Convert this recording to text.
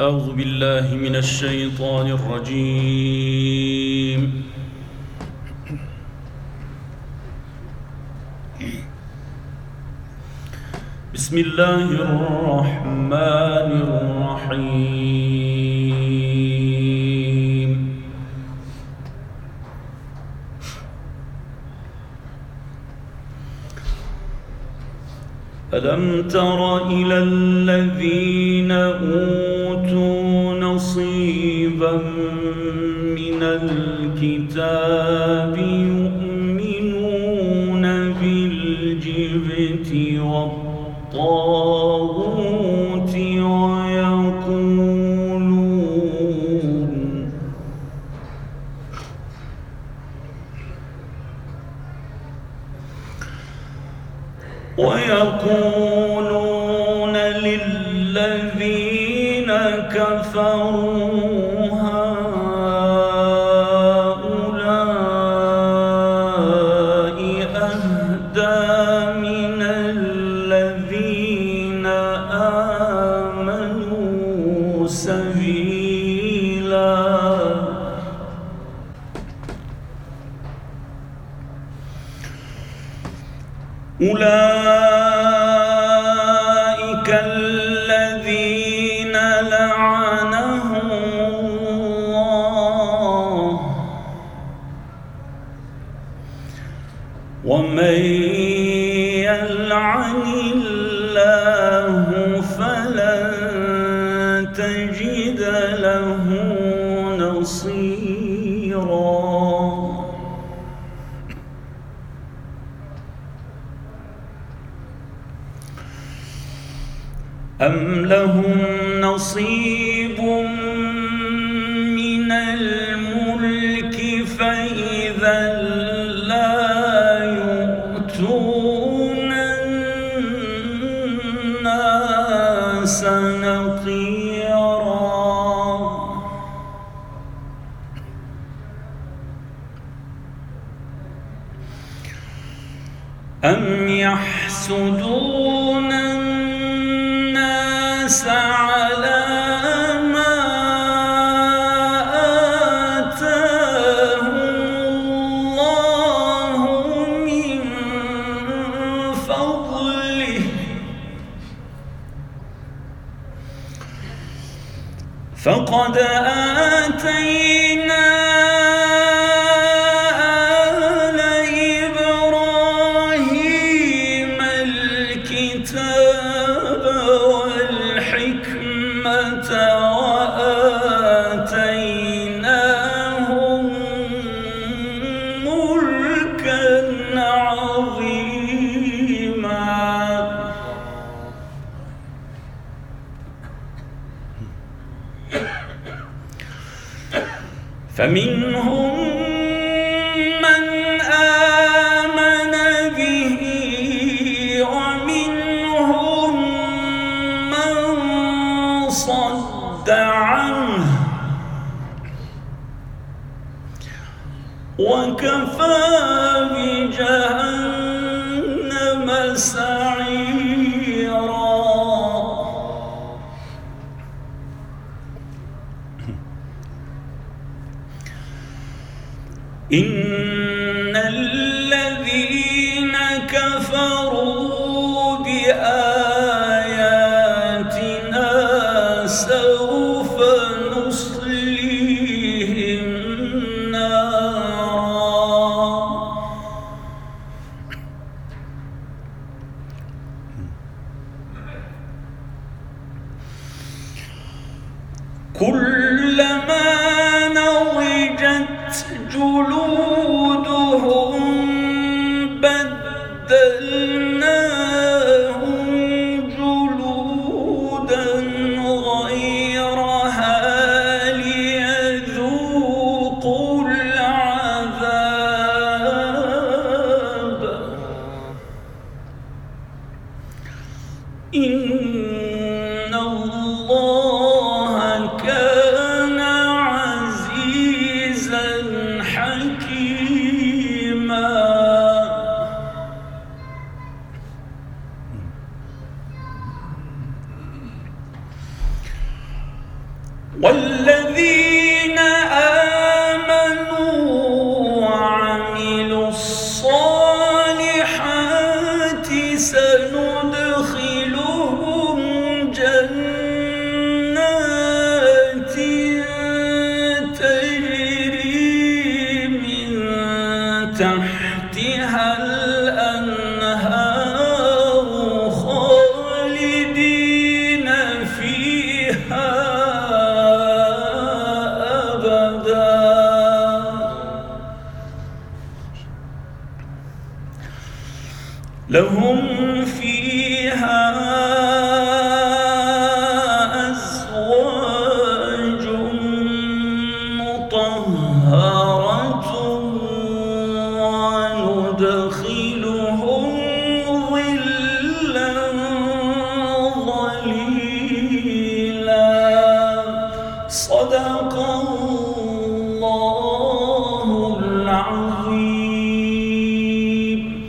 أعوذ بالله من الشيطان الرجيم. بسم الله الرحمن الرحيم. ألم تر إلى الذين أوتوا من الكتاب يؤمنون بالجبت والطاغوت ويقولون ويقولون للذين كفروا أولئك الذين لعنهم الله. ومن فلن تجد له نصيرا. أم لهم نصيب من الملك فإذا لا أم يحسدون الناس على ما آتاهم الله من فضله؟ فقد آتينا فمنهم من آمن به ومنهم من صد عنه وكفى بجهنم سعيرا إن الذين كفروا بآياتنا سوف نصليهم نارا كلما نضجت والذين آمنوا وعملوا الصالحات سندخلهم جنات تجري من تحتها لهم